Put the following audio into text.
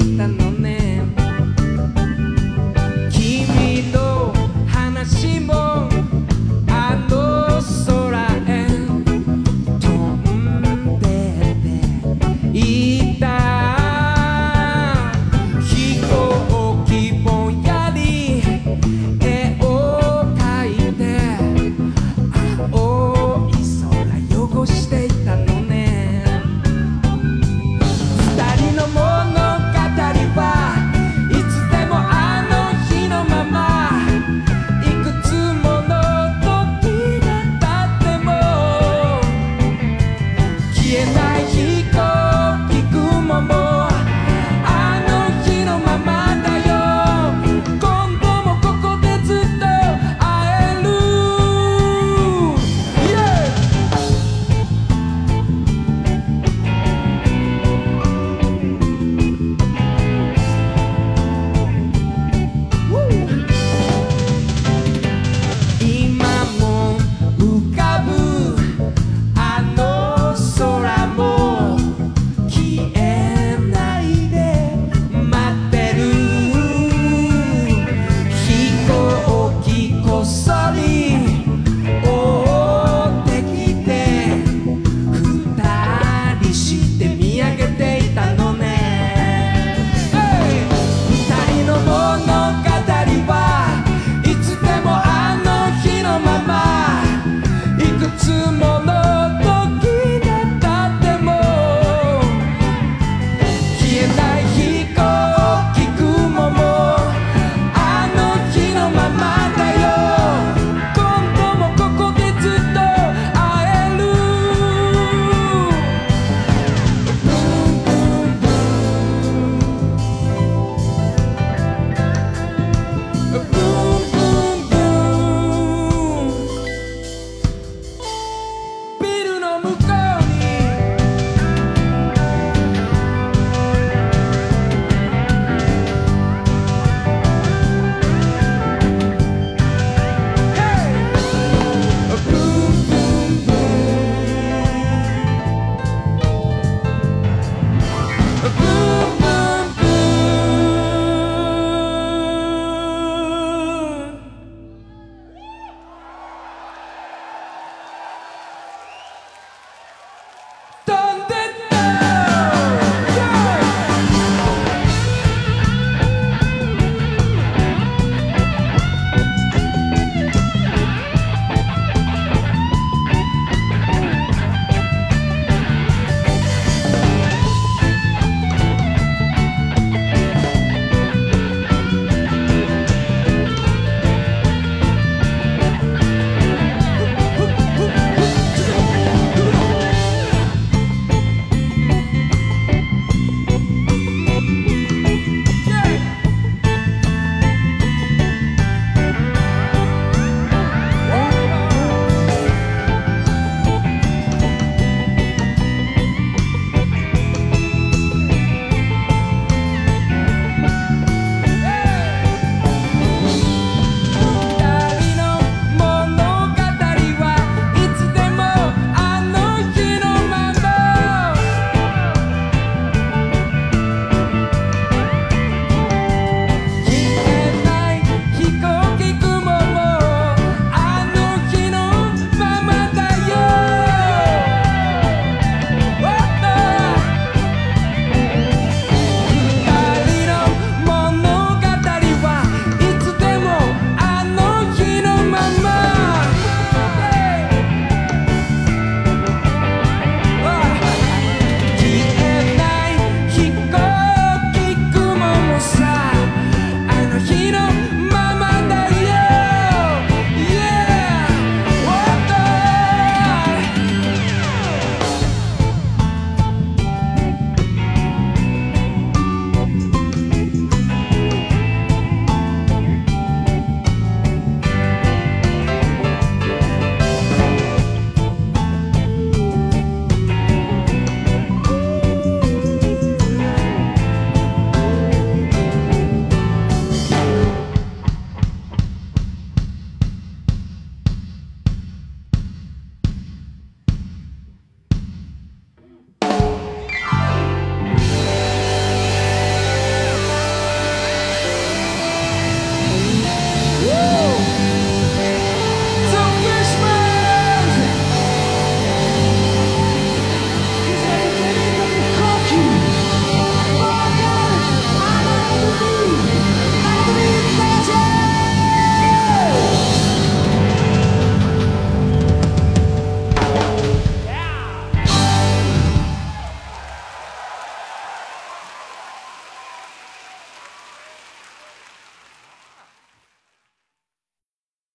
vista no me